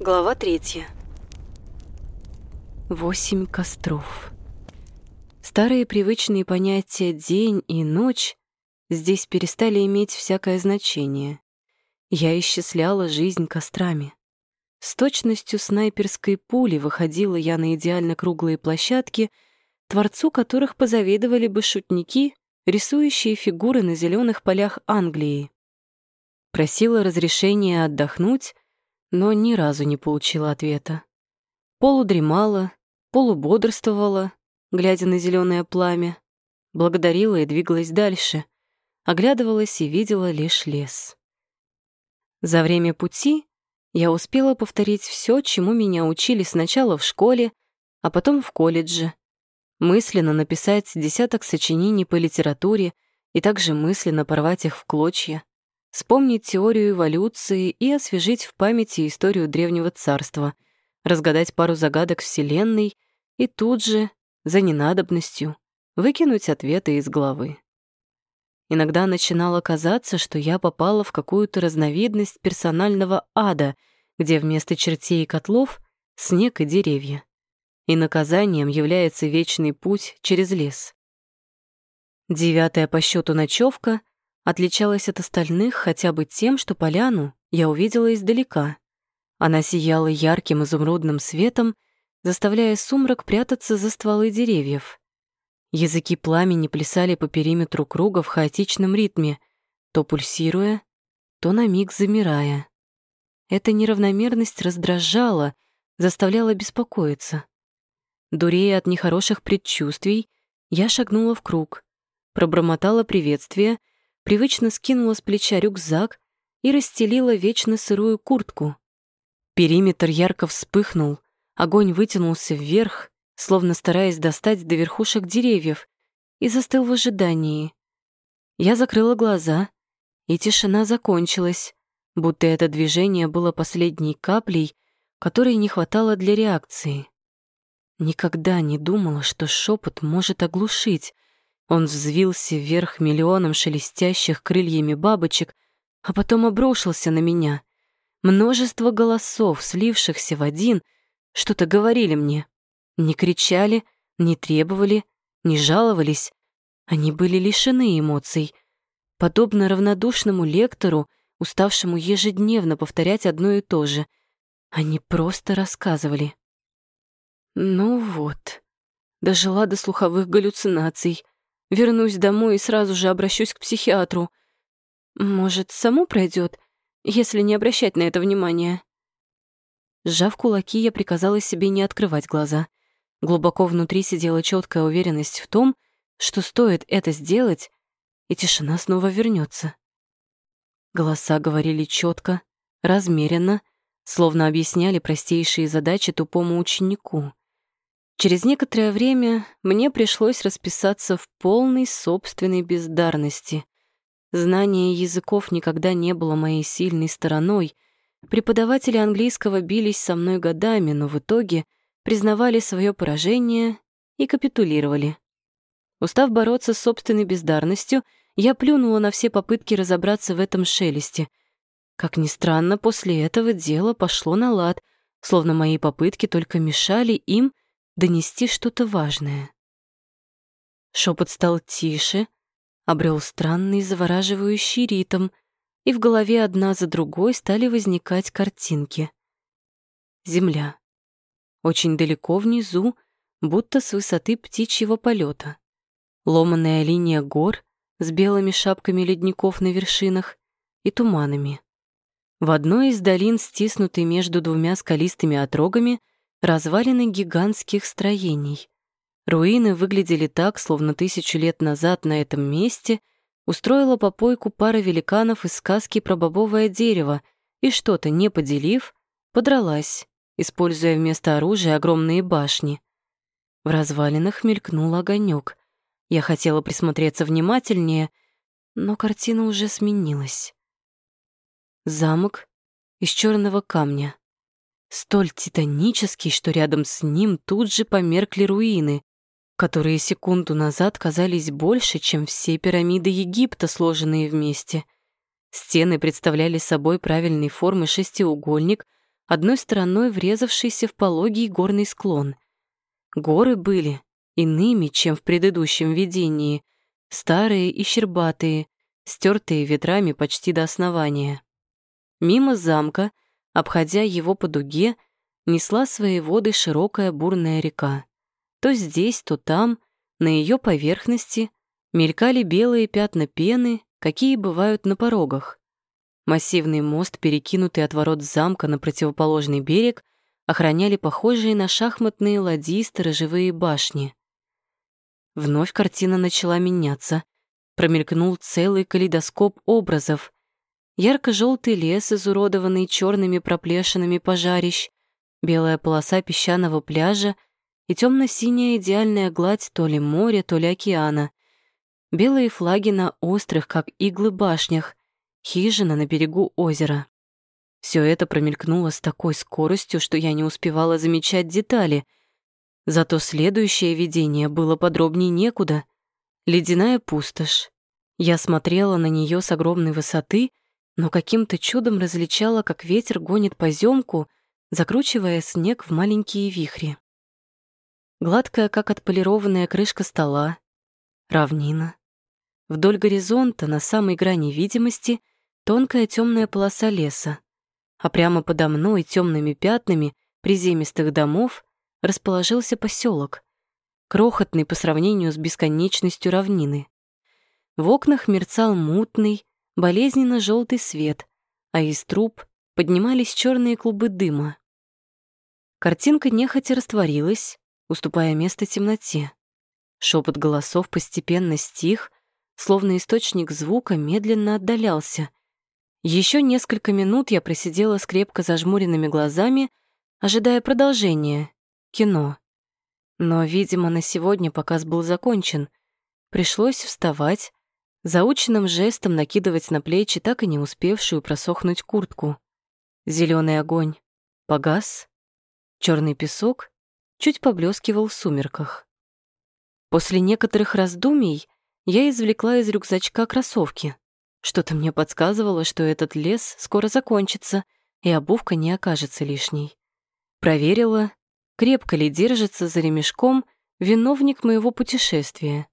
Глава третья. Восемь костров. Старые привычные понятия «день» и «ночь» здесь перестали иметь всякое значение. Я исчисляла жизнь кострами. С точностью снайперской пули выходила я на идеально круглые площадки, творцу которых позавидовали бы шутники, рисующие фигуры на зеленых полях Англии. Просила разрешения отдохнуть, но ни разу не получила ответа. Полудремала, полубодрствовала, глядя на зеленое пламя, благодарила и двигалась дальше, оглядывалась и видела лишь лес. За время пути я успела повторить все, чему меня учили сначала в школе, а потом в колледже. Мысленно написать десяток сочинений по литературе и также мысленно порвать их в клочья, вспомнить теорию эволюции и освежить в памяти историю древнего царства, разгадать пару загадок Вселенной и тут же за ненадобностью выкинуть ответы из головы. Иногда начинало казаться, что я попала в какую-то разновидность персонального ада, где вместо чертей и котлов — снег и деревья. И наказанием является вечный путь через лес. Девятая по счету ночевка отличалась от остальных хотя бы тем, что поляну я увидела издалека. Она сияла ярким изумрудным светом, заставляя сумрак прятаться за стволы деревьев. Языки пламени плясали по периметру круга в хаотичном ритме, то пульсируя, то на миг замирая. Эта неравномерность раздражала, заставляла беспокоиться. Дурея от нехороших предчувствий, я шагнула в круг, пробормотала приветствие, привычно скинула с плеча рюкзак и расстелила вечно сырую куртку. Периметр ярко вспыхнул, Огонь вытянулся вверх, словно стараясь достать до верхушек деревьев, и застыл в ожидании. Я закрыла глаза, и тишина закончилась, будто это движение было последней каплей, которой не хватало для реакции. Никогда не думала, что шепот может оглушить. Он взвился вверх миллионом шелестящих крыльями бабочек, а потом обрушился на меня. Множество голосов, слившихся в один — что-то говорили мне. Не кричали, не требовали, не жаловались. Они были лишены эмоций. Подобно равнодушному лектору, уставшему ежедневно повторять одно и то же. Они просто рассказывали. Ну вот, дожила до слуховых галлюцинаций. Вернусь домой и сразу же обращусь к психиатру. Может, само пройдет, если не обращать на это внимания. Сжав кулаки, я приказала себе не открывать глаза. Глубоко внутри сидела четкая уверенность в том, что стоит это сделать, и тишина снова вернется. Голоса говорили четко, размеренно, словно объясняли простейшие задачи тупому ученику. Через некоторое время мне пришлось расписаться в полной собственной бездарности. Знание языков никогда не было моей сильной стороной — Преподаватели английского бились со мной годами, но в итоге признавали свое поражение и капитулировали. Устав бороться с собственной бездарностью, я плюнула на все попытки разобраться в этом шелесте. Как ни странно, после этого дело пошло на лад, словно мои попытки только мешали им донести что-то важное. Шепот стал тише, обрел странный завораживающий ритм — и в голове одна за другой стали возникать картинки. Земля. Очень далеко внизу, будто с высоты птичьего полета. Ломаная линия гор с белыми шапками ледников на вершинах и туманами. В одной из долин, стиснутой между двумя скалистыми отрогами, развалины гигантских строений. Руины выглядели так, словно тысячу лет назад на этом месте — устроила попойку пара великанов из сказки про бобовое дерево и что-то, не поделив, подралась, используя вместо оружия огромные башни. В развалинах мелькнул огонек. Я хотела присмотреться внимательнее, но картина уже сменилась. Замок из черного камня. Столь титанический, что рядом с ним тут же померкли руины, которые секунду назад казались больше, чем все пирамиды Египта, сложенные вместе. Стены представляли собой правильной формы шестиугольник, одной стороной врезавшийся в пологий горный склон. Горы были иными, чем в предыдущем видении, старые и щербатые, стертые ветрами почти до основания. Мимо замка, обходя его по дуге, несла свои воды широкая бурная река. То здесь, то там, на ее поверхности, мелькали белые пятна пены, какие бывают на порогах. Массивный мост, перекинутый от ворот замка на противоположный берег, охраняли похожие на шахматные ладьи сторожевые башни. Вновь картина начала меняться. Промелькнул целый калейдоскоп образов. Ярко-желтый лес, изуродованный черными проплешинами пожарищ, белая полоса песчаного пляжа и темно-синяя идеальная гладь то ли моря, то ли океана. Белые флаги на острых, как иглы башнях, хижина на берегу озера. Все это промелькнуло с такой скоростью, что я не успевала замечать детали. Зато следующее видение было подробнее некуда. Ледяная пустошь. Я смотрела на нее с огромной высоты, но каким-то чудом различала, как ветер гонит поземку, закручивая снег в маленькие вихри. Гладкая, как отполированная крышка стола, равнина. Вдоль горизонта, на самой грани видимости, тонкая темная полоса леса, а прямо подо мной темными пятнами приземистых домов расположился поселок, крохотный по сравнению с бесконечностью равнины. В окнах мерцал мутный, болезненно желтый свет, а из труб поднимались черные клубы дыма. Картинка нехотя растворилась, уступая место темноте. Шепот голосов постепенно стих, словно источник звука медленно отдалялся, еще несколько минут я просидела с крепко зажмуренными глазами, ожидая продолжения, кино. Но, видимо, на сегодня показ был закончен. Пришлось вставать, заученным жестом накидывать на плечи так и не успевшую просохнуть куртку. Зеленый огонь погас, черный песок чуть поблескивал в сумерках. После некоторых раздумий я извлекла из рюкзачка кроссовки. Что-то мне подсказывало, что этот лес скоро закончится, и обувка не окажется лишней. Проверила, крепко ли держится за ремешком виновник моего путешествия.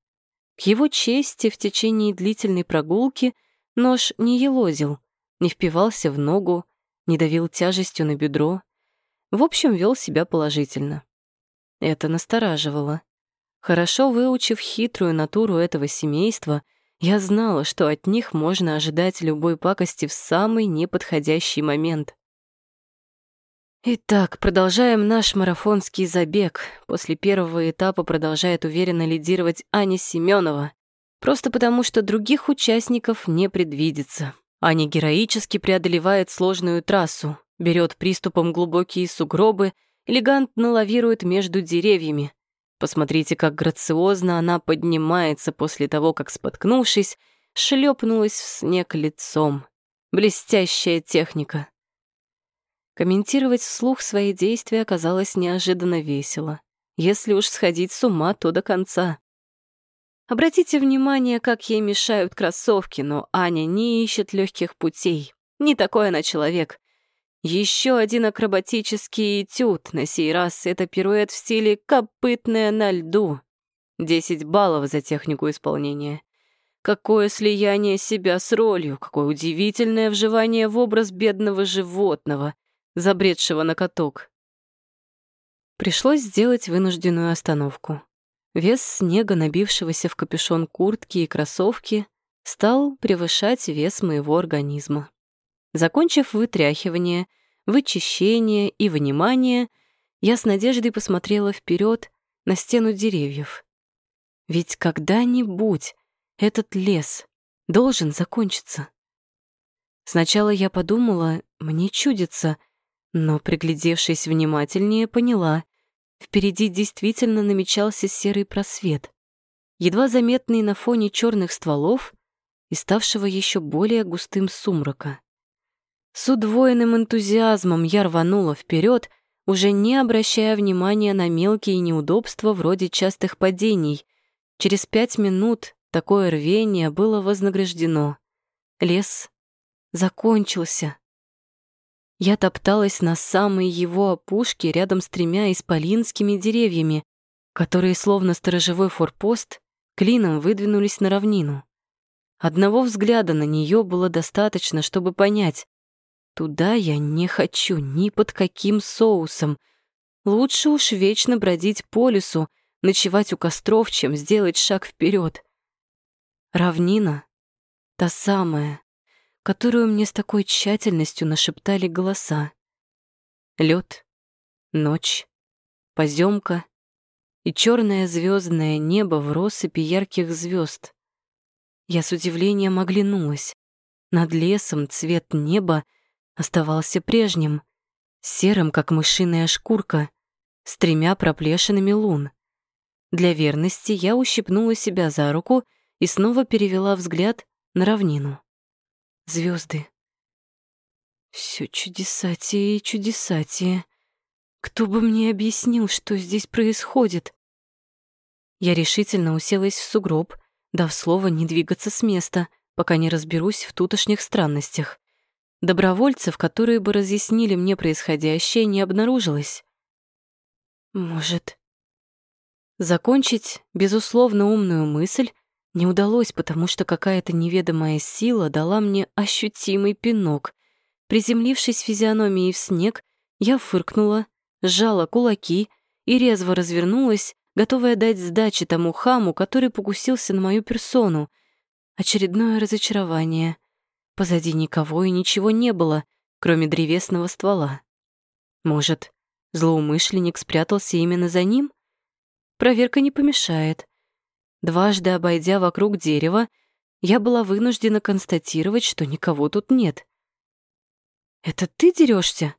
К его чести в течение длительной прогулки нож не елозил, не впивался в ногу, не давил тяжестью на бедро. В общем, вел себя положительно. Это настораживало. Хорошо выучив хитрую натуру этого семейства — я знала, что от них можно ожидать любой пакости в самый неподходящий момент. Итак, продолжаем наш марафонский забег. После первого этапа продолжает уверенно лидировать Аня Семенова, просто потому что других участников не предвидится. Аня героически преодолевает сложную трассу, берет приступом глубокие сугробы, элегантно лавирует между деревьями, Посмотрите, как грациозно она поднимается после того, как, споткнувшись, шлепнулась в снег лицом. Блестящая техника. Комментировать вслух свои действия оказалось неожиданно весело. Если уж сходить с ума, то до конца. Обратите внимание, как ей мешают кроссовки, но Аня не ищет легких путей. Не такой она человек. Еще один акробатический этюд, на сей раз это пируэт в стиле «копытная на льду». Десять баллов за технику исполнения. Какое слияние себя с ролью, какое удивительное вживание в образ бедного животного, забредшего на каток. Пришлось сделать вынужденную остановку. Вес снега, набившегося в капюшон куртки и кроссовки, стал превышать вес моего организма. Закончив вытряхивание, вычищение и вынимание, я с надеждой посмотрела вперед на стену деревьев. Ведь когда-нибудь этот лес должен закончиться. Сначала я подумала, мне чудится, но, приглядевшись внимательнее, поняла, впереди действительно намечался серый просвет, едва заметный на фоне черных стволов и ставшего еще более густым сумрака. С удвоенным энтузиазмом я рванула вперед, уже не обращая внимания на мелкие неудобства вроде частых падений. Через пять минут такое рвение было вознаграждено. Лес закончился. Я топталась на самой его опушке рядом с тремя исполинскими деревьями, которые, словно сторожевой форпост, клином выдвинулись на равнину. Одного взгляда на нее было достаточно, чтобы понять, туда я не хочу ни под каким соусом. Лучше уж вечно бродить по лесу, ночевать у костров, чем сделать шаг вперед. Равнина — та самая, которую мне с такой тщательностью нашептали голоса. Лед, ночь, поземка и черное звездное небо в россыпи ярких звезд. Я с удивлением оглянулась. Над лесом цвет неба оставался прежним, серым, как мышиная шкурка, с тремя проплешинами лун. Для верности я ущипнула себя за руку и снова перевела взгляд на равнину. Звезды. Все чудесатие и чудесатие. Кто бы мне объяснил, что здесь происходит? Я решительно уселась в сугроб, дав слово не двигаться с места, пока не разберусь в тутошних странностях. Добровольцев, которые бы разъяснили мне происходящее, не обнаружилось. Может, закончить, безусловно, умную мысль не удалось, потому что какая-то неведомая сила дала мне ощутимый пинок. Приземлившись физиономией в снег, я фыркнула, сжала кулаки и резво развернулась, готовая дать сдачи тому хаму, который покусился на мою персону. Очередное разочарование. Позади никого и ничего не было, кроме древесного ствола. Может, злоумышленник спрятался именно за ним? Проверка не помешает. Дважды обойдя вокруг дерева, я была вынуждена констатировать, что никого тут нет. «Это ты дерешься?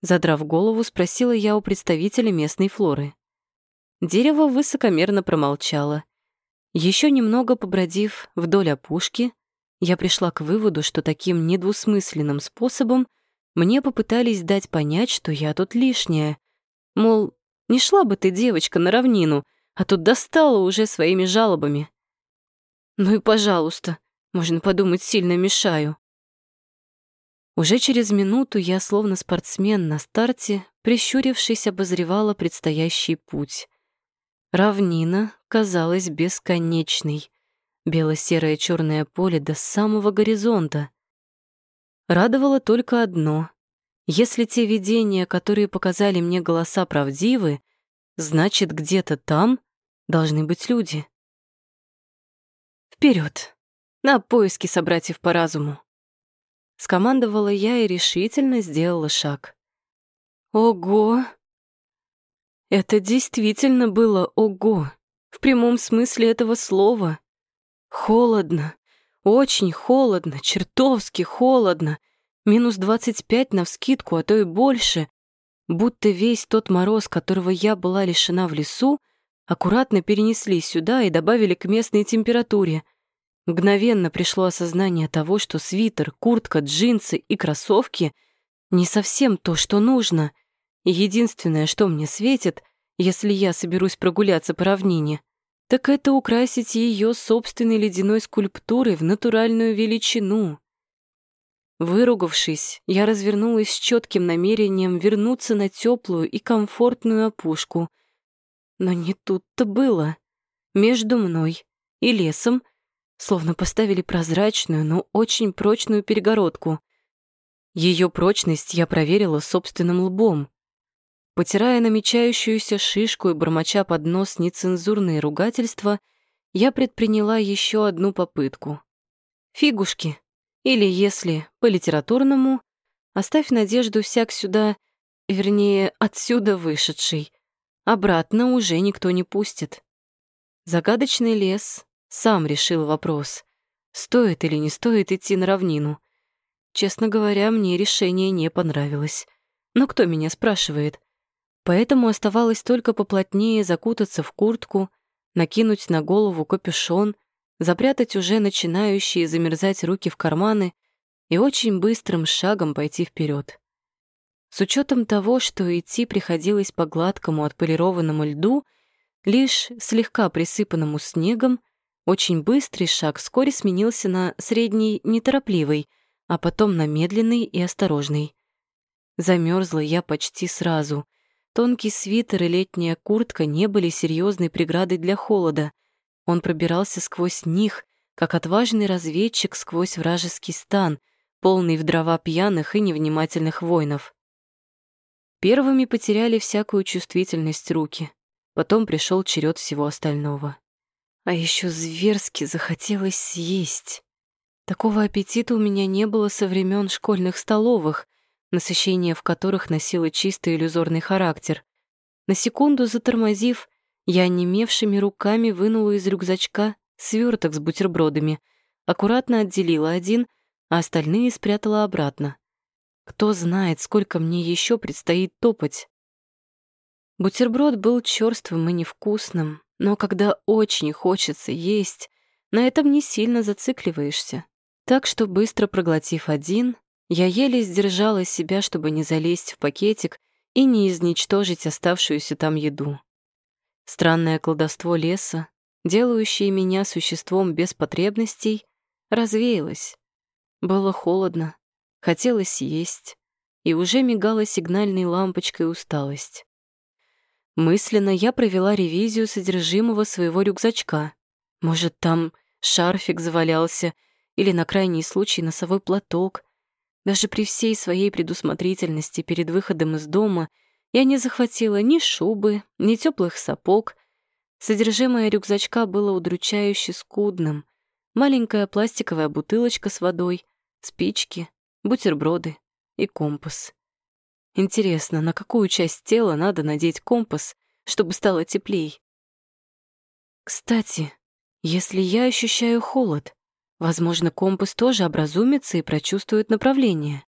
Задрав голову, спросила я у представителя местной флоры. Дерево высокомерно промолчало. Еще немного побродив вдоль опушки, я пришла к выводу, что таким недвусмысленным способом мне попытались дать понять, что я тут лишняя. Мол, не шла бы ты, девочка, на равнину, а тут достала уже своими жалобами. Ну и пожалуйста, можно подумать, сильно мешаю. Уже через минуту я, словно спортсмен на старте, прищурившись, обозревала предстоящий путь. Равнина казалась бесконечной. Бело-серое черное поле до самого горизонта. Радовало только одно. Если те видения, которые показали мне голоса, правдивы, значит, где-то там должны быть люди. Вперед, На поиски собратьев по разуму! Скомандовала я и решительно сделала шаг. Ого! Это действительно было ого, в прямом смысле этого слова. Холодно, очень холодно, чертовски холодно. Минус двадцать пять навскидку, а то и больше. Будто весь тот мороз, которого я была лишена в лесу, аккуратно перенесли сюда и добавили к местной температуре. Мгновенно пришло осознание того, что свитер, куртка, джинсы и кроссовки не совсем то, что нужно — единственное, что мне светит, если я соберусь прогуляться по равнине, так это украсить ее собственной ледяной скульптурой в натуральную величину. Выругавшись, я развернулась с четким намерением вернуться на теплую и комфортную опушку. Но не тут-то было. Между мной и лесом словно поставили прозрачную, но очень прочную перегородку. Ее прочность я проверила собственным лбом. Потирая намечающуюся шишку и бормоча под нос нецензурные ругательства, я предприняла еще одну попытку. Фигушки. Или, если по-литературному, оставь надежду всяк сюда, вернее, отсюда вышедший. Обратно уже никто не пустит. Загадочный лес сам решил вопрос, стоит или не стоит идти на равнину. Честно говоря, мне решение не понравилось. Но кто меня спрашивает? Поэтому оставалось только поплотнее закутаться в куртку, накинуть на голову капюшон, запрятать уже начинающие замерзать руки в карманы и очень быстрым шагом пойти вперед. С учетом того, что идти приходилось по гладкому отполированному льду, лишь слегка присыпанному снегом, очень быстрый шаг вскоре сменился на средний неторопливый, а потом на медленный и осторожный. Замерзла я почти сразу. Тонкий свитер и летняя куртка не были серьезной преградой для холода. Он пробирался сквозь них, как отважный разведчик сквозь вражеский стан, полный в дрова пьяных и невнимательных воинов. Первыми потеряли всякую чувствительность руки. Потом пришел черед всего остального. А еще зверски захотелось съесть. Такого аппетита у меня не было со времен школьных столовых, насыщение в которых носило чистый иллюзорный характер. На секунду затормозив, я немевшими руками вынула из рюкзачка сверток с бутербродами, аккуратно отделила один, а остальные спрятала обратно. Кто знает, сколько мне еще предстоит топать. Бутерброд был черствым и невкусным, но когда очень хочется есть, на этом не сильно зацикливаешься. Так что, быстро проглотив один, я еле сдержала себя, чтобы не залезть в пакетик и не изничтожить оставшуюся там еду. Странное колдовство леса, делающее меня существом без потребностей, развеялось. Было холодно, хотелось есть, и уже мигала сигнальной лампочкой усталость. Мысленно я провела ревизию содержимого своего рюкзачка. Может, там шарфик завалялся или, на крайний случай, носовой платок. Даже при всей своей предусмотрительности перед выходом из дома я не захватила ни шубы, ни теплых сапог. Содержимое рюкзачка было удручающе скудным. Маленькая пластиковая бутылочка с водой, спички, бутерброды и компас. Интересно, на какую часть тела надо надеть компас, чтобы стало теплей? Кстати, если я ощущаю холод, возможно, компас тоже образумится и прочувствует направление.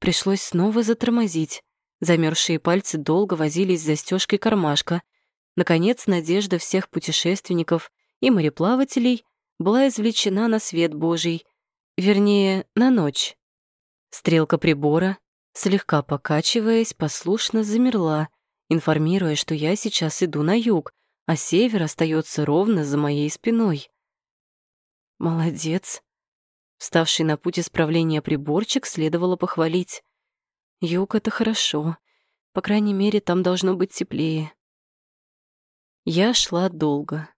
Пришлось снова затормозить. Замерзшие пальцы долго возились с застежкой кармашка. Наконец, надежда всех путешественников и мореплавателей была извлечена на свет Божий, вернее, на ночь. Стрелка прибора, слегка покачиваясь, послушно замерла, информируя, что я сейчас иду на юг, а север остается ровно за моей спиной. Молодец. Вставший на путь исправления приборчик следовало похвалить. Юг — это хорошо. По крайней мере, там должно быть теплее. Я шла долго.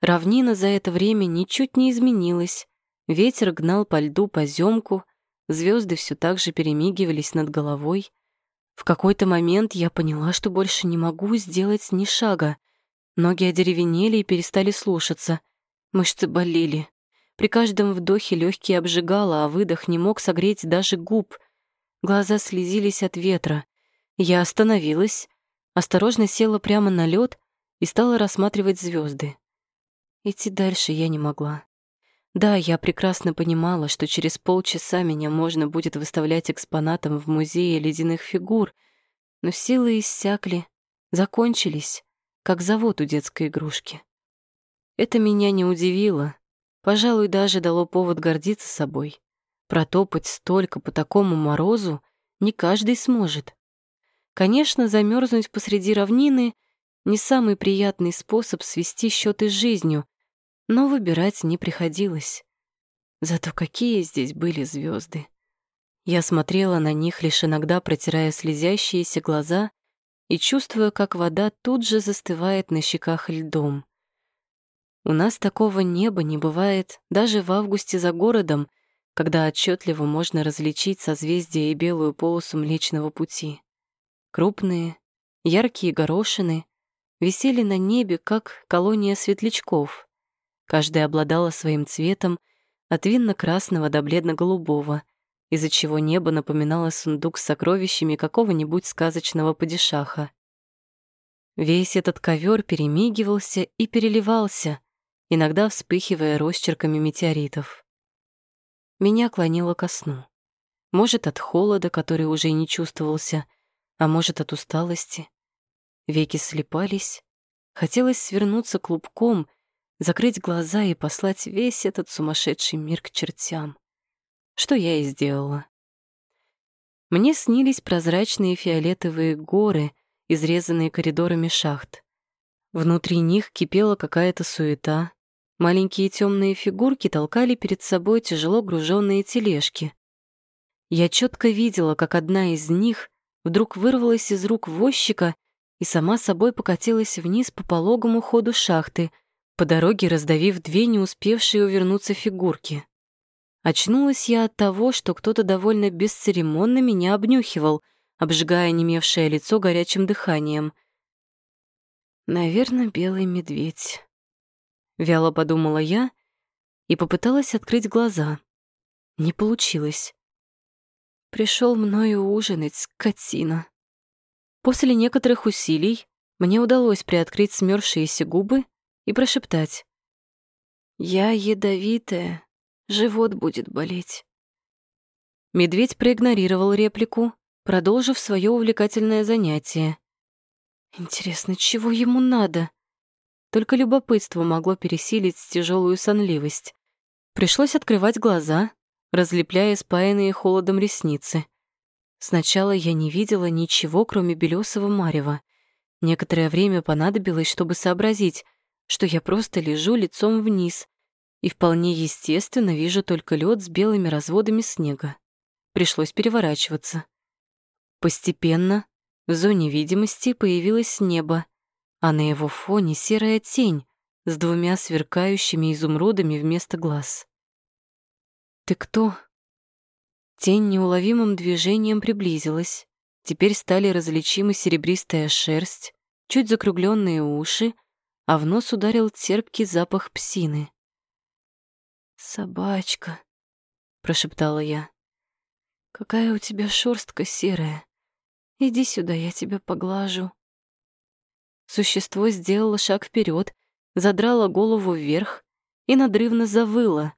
Равнина за это время ничуть не изменилась. Ветер гнал по льду поземку, Звезды все так же перемигивались над головой. В какой-то момент я поняла, что больше не могу сделать ни шага. Ноги одеревенели и перестали слушаться. Мышцы болели. При каждом вдохе легкие обжигало, а выдох не мог согреть даже губ. Глаза слезились от ветра. Я остановилась, осторожно села прямо на лед и стала рассматривать звезды. Идти дальше я не могла. Да, я прекрасно понимала, что через полчаса меня можно будет выставлять экспонатом в музее ледяных фигур, но силы иссякли, закончились, как завод у детской игрушки. Это меня не удивило, пожалуй, даже дало повод гордиться собой. Протопать столько по такому морозу не каждый сможет. Конечно, замерзнуть посреди равнины — не самый приятный способ свести счеты с жизнью, но выбирать не приходилось. Зато какие здесь были звезды! Я смотрела на них, лишь иногда протирая слезящиеся глаза и чувствуя, как вода тут же застывает на щеках льдом. У нас такого неба не бывает даже в августе за городом, когда отчетливо можно различить созвездие и белую полосу Млечного Пути. Крупные, яркие горошины висели на небе, как колония светлячков. Каждая обладала своим цветом, от винно-красного до бледно-голубого, из-за чего небо напоминало сундук с сокровищами какого-нибудь сказочного падишаха. Весь этот ковер перемигивался и переливался, иногда вспыхивая росчерками метеоритов. Меня клонило ко сну. Может, от холода, который уже не чувствовался, а может, от усталости. Веки слепались. Хотелось свернуться клубком закрыть глаза и послать весь этот сумасшедший мир к чертям. Что я и сделала. Мне снились прозрачные фиолетовые горы, изрезанные коридорами шахт. Внутри них кипела какая-то суета. Маленькие темные фигурки толкали перед собой тяжело груженные тележки. Я четко видела, как одна из них вдруг вырвалась из рук возчика и сама собой покатилась вниз по пологому ходу шахты, по дороге раздавив две не успевшие увернуться фигурки. Очнулась я от того, что кто-то довольно бесцеремонно меня обнюхивал, обжигая немевшее лицо горячим дыханием. «Наверное, белый медведь», — вяло подумала я и попыталась открыть глаза. Не получилось. Пришел мною ужинать, скотина. После некоторых усилий мне удалось приоткрыть смёрзшиеся губы и прошептать. «Я ядовитая, живот будет болеть». Медведь проигнорировал реплику, продолжив свое увлекательное занятие. Интересно, чего ему надо? Только любопытство могло пересилить тяжелую сонливость. Пришлось открывать глаза, разлепляя спаянные холодом ресницы. Сначала я не видела ничего, кроме белесого марева. Некоторое время понадобилось, чтобы сообразить, что я просто лежу лицом вниз и вполне естественно вижу только лед с белыми разводами снега. Пришлось переворачиваться. Постепенно в зоне видимости появилось небо, а на его фоне серая тень с двумя сверкающими изумрудами вместо глаз. «Ты кто?» Тень неуловимым движением приблизилась. Теперь стали различимы серебристая шерсть, чуть закругленные уши, а в нос ударил терпкий запах псины. «Собачка», — прошептала я. «Какая у тебя шерстка серая. Иди сюда, я тебя поглажу». Существо сделало шаг вперед, задрало голову вверх и надрывно завыло.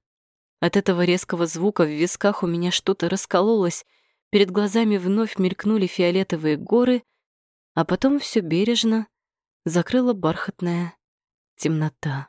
От этого резкого звука в висках у меня что-то раскололось, перед глазами вновь мелькнули фиолетовые горы, а потом все бережно закрыла бархатная темнота.